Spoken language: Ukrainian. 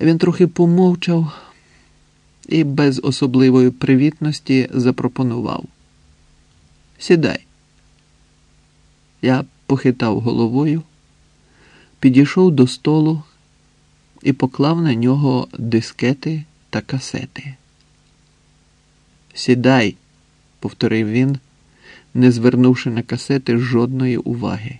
Він трохи помовчав і без особливої привітності запропонував. Сідай. Я похитав головою, підійшов до столу і поклав на нього дискети та касети. Сідай, повторив він, не звернувши на касети жодної уваги.